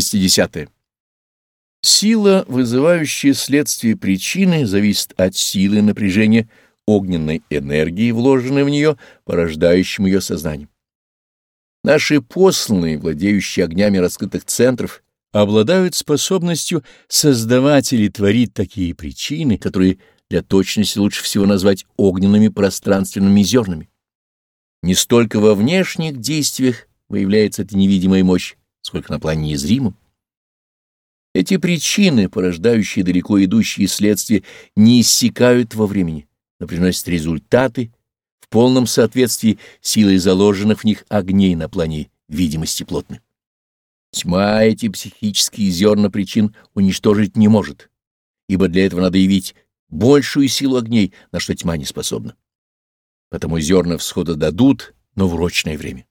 60. -е. Сила, вызывающая следствие причины, зависит от силы напряжения огненной энергии, вложенной в нее, порождающим ее сознанием. Наши посланные, владеющие огнями раскрытых центров, обладают способностью создавать или творить такие причины, которые для точности лучше всего назвать огненными пространственными зернами. Не столько во внешних действиях выявляется эта невидимая мощь, сколько на плане незримом. Эти причины, порождающие далеко идущие следствия, не иссякают во времени, но приносят результаты в полном соответствии силой заложенных в них огней на плане видимости плотны. Тьма эти психические зерна причин уничтожить не может, ибо для этого надо явить большую силу огней, на что тьма не способна. Потому зерна всхода дадут, но в урочное время.